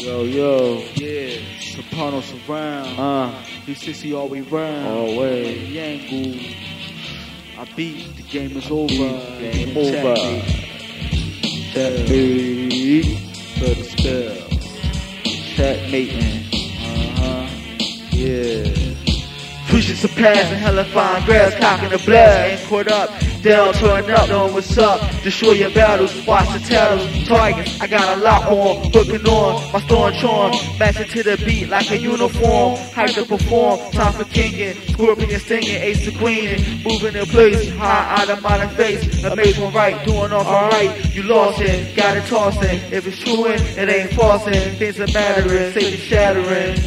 Yo, yo, Yeah, Sopranos around. uh, 360 all way round. always. Yangle. I beat, the game is over. Game over. me. Checkmate. For the spell. Checkmating. Uh-huh. Yeah. Pushing some pads and hella fine grass, cocking the blast. Ain't caught up, down, turn up, knowing what's up. Destroy your battles, watch the tattles. Targets, I got a lot on, hooking on, my storm charm. Matching to the beat like a uniform. Hype to perform, time for kinging. Scorpion stinging, ace to queening. Moving in place, high out of my face. Amazing right, doing alright. You lost it, got it tossing. If it's true, it ain't falsing. Things are mattering, Satan shattering.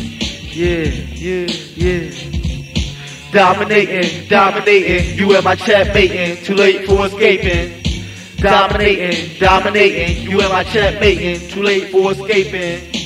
Yeah, yeah, yeah. Dominating, dominating, you and my chat mating, too late for escaping. Dominating, dominating, you and my chat mating, too late for escaping.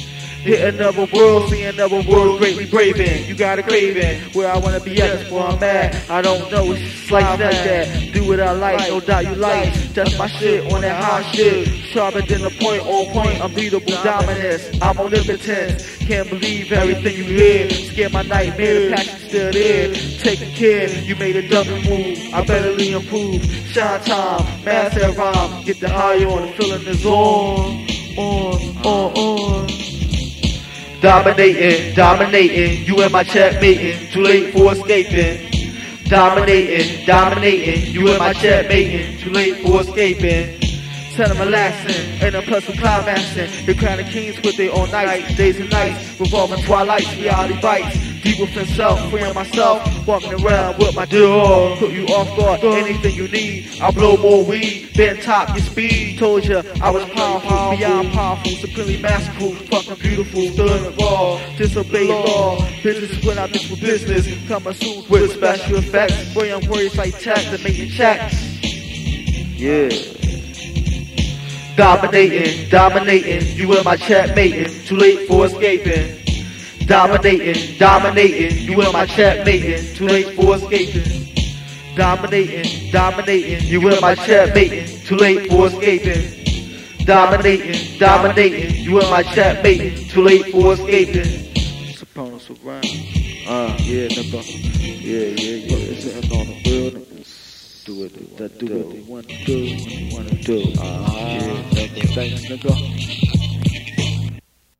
Hit another world, see another world greatly braving. You got a craving, where I wanna be at, where I'm at. I don't know, it's just like that. Do what I like, no doubt you like. That's my shit on that high shit. Sharper than the point, on point, unbeatable dominance. I'm omnipotent, can't believe everything you hear. Scare my nightmare, passion still there. Taking care, you made a dummy move. I better improve. Shine time, master rhyme. Get the high on, the feeling is on. On, on, on. Dominating, dominating, you and my chat mating, too late for escaping. Dominating, dominating, you and my chat mating, too late for escaping. Tell them relaxing, and a plus with climaxing. The crown of kings with their own nights, days and nights, revolving twilights, reality bites. Deep within self, freeing myself, walking around with my deal. Put you off guard, anything you need. I blow more weed, been top your speed. Told ya I was powerful, beyond powerful, supremely masterful, fucking beautiful, stood in raw, disobey law. Business is when I mix with business, coming soon with special effects. I'm worried like tax and making checks. Yeah. Dominating, dominating, you and my chat mating, too late for escaping. Dominating, dominating, you in my chat mating, too late for escaping. Dominating, dominating, you in my chat mating, too late for escaping. Dominating, dominating, you in my chat mating, too late for escaping. Sopranos around. Uh, yeah, nigga. Yeah, yeah, yeah. It's Sitting on the wheel, niggas. Do it, that do what they want to do, wanna do. Uh, yeah. Thanks, nigga.